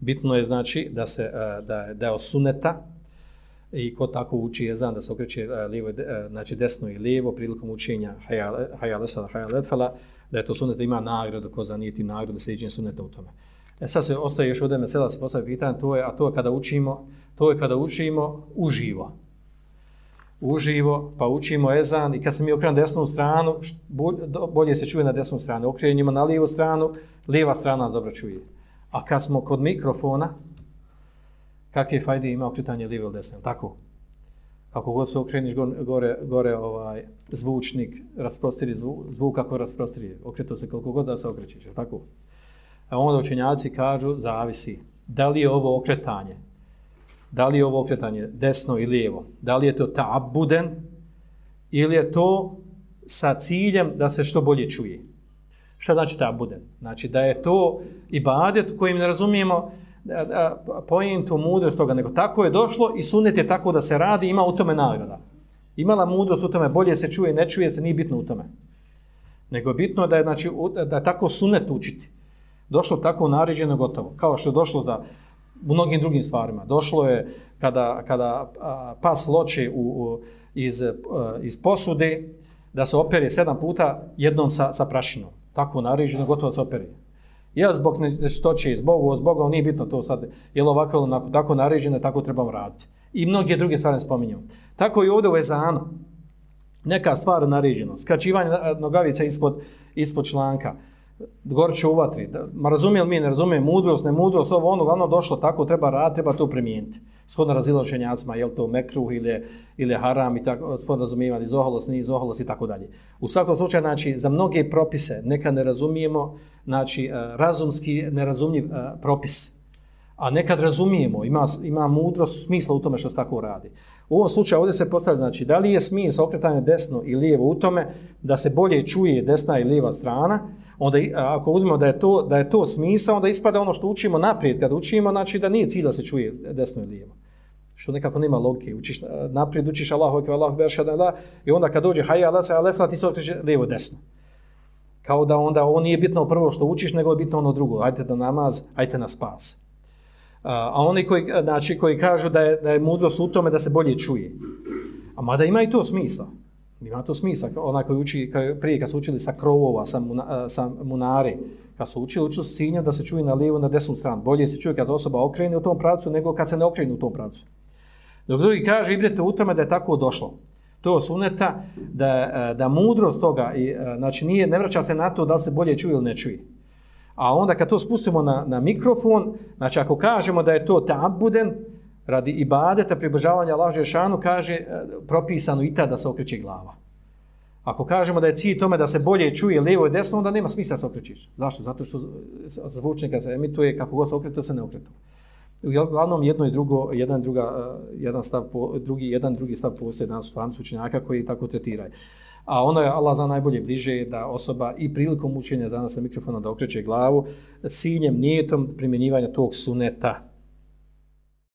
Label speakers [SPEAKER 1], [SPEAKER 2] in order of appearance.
[SPEAKER 1] Bitno je znači da se da da je osuneta i ko tako uči je zan da se okreće e, lijevo e, znači desno i lijevo prilikom učenja hayal sada sala hayal fala da je to sunnet ima nagradu ko zanijeti nagradu sljeđenje sunneta u tome. E sad se ostaje još ovdje mesela se postavlja pitanje, to je, a to je kada učimo, to je kada učimo uživo. Uživo, pa učimo ezan i kad se mi okrenemo desnu stranu, bolje se čuje na desnu stranu. Okrenimo na lijevu stranu, lijeva strana dobro čuje. A kad smo kod mikrofona, kakve fajde ima okretanje lijevo ili desno, Tako. Kako god se okreniš gore, gore ovaj zvučnik, rasprostiri zvuk, zvuk kako rasprostiri. Okreto se koliko god da se okrećeš, Tako. A onda učenjaci kažu, zavisi. Da li je ovo okretanje? Da li je ovo okretanje desno i lijevo? Da li je to tabuden? Ili je to sa ciljem da se što bolje čuje? Šta znači tabuden? Znači da je to ibadet kojim ne razumijemo pojentu mudrost toga, nego tako je došlo i sunet je tako da se radi, ima u tome nagrada. Imala mudrost u tome, bolje se čuje, ne čuje se, nije bitno u tome. Nego je bitno da je, znači, da je tako sunet učiti došlo tako naređeno gotovo, kao što je došlo za mnogim drugim stvarima. Došlo je kada, kada pas loči u, u, iz, iz posude, da se opere sedam puta jednom sa, sa prašinom. Tako naređeno gotovo se operi. Ja zbog nečistoće, zbog, zbog, ovo, nije bitno to sad, je li ovako ili onako, tako naređeno, tako trebamo raditi. I mnoge druge stvari spominjamo. Tako i ovdje u Ezanu, neka stvar naređeno, skraćivanje nogavica ispod, ispod članka, gorče u vatri. Da, ma razumijem mi, ne razumijem, mudrost, ne mudrost, ovo ono, glavno došlo tako, treba rad, treba to primijeniti. Shodno razilaženjacima, je li to mekruh ili, ili haram i tako, shodno razumijevati, zoholos, nije zoholos i tako dalje. U svakom slučaju, znači, za mnoge propise neka ne razumijemo, znači, e, razumski nerazumljiv e, propis a nekad razumijemo, ima, ima mudrost smisla u tome što se tako radi. U ovom slučaju ovdje se postavlja, znači, da li je smisla okretanje desno i lijevo u tome da se bolje čuje desna i lijeva strana, onda ako uzmemo da je to, da je to smisla, onda ispada ono što učimo naprijed, kad učimo, znači da nije cilj da se čuje desno i lijevo. Što nekako nema logike. Učiš, eh, naprijed učiš Allahu ekve, Allahu ekve, la, i onda kad dođe hajja, Allah se, alefna, ti se okreće lijevo desno. Kao da onda ovo nije bitno prvo što učiš, nego je bitno ono drugo. Ajte da namaz, ajte na spas. Eh, a oni koji, eh, znači, koji kažu da je, da je mudrost u tome da se bolje čuje. A mada ima i to smisla. Ima to smisla. Onaj koji uči, kad, prije kad su učili sa krovova, sa, muna, sa munari, kad su učili, učili su sinja da se čuje na lijevu, na desnu stranu. Bolje se čuje kad osoba okrene u tom pravcu nego kad se ne okrene u tom pravcu. Dok drugi kaže, ibrete u tome da je tako došlo. To je suneta da, e, da mudrost toga, i, e, znači nije, ne vraća se na to da se bolje čuje ili ne čuje. A onda kad to spustimo na, na mikrofon, znači ako kažemo da je to tabuden, radi ibadeta, približavanja Allahu šanu, kaže e, propisano i ta da se okreće glava. Ako kažemo da je cilj tome da se bolje čuje lijevo i desno, onda nema smisla da se okrećiš. Zašto? Zato što zvučnika se emituje, kako god se okreće, se ne okreće. Uglavnom jedno i drugo, jedan, druga, eh, jedan, stav, drugi, jedan drugi stav postoje danas u fancu učenjaka koji tako tretiraju. A ono je Allah za najbolje bliže da osoba i prilikom učenja za nas mikrofona da okreće glavu, ciljem, nijetom primjenjivanja tog suneta,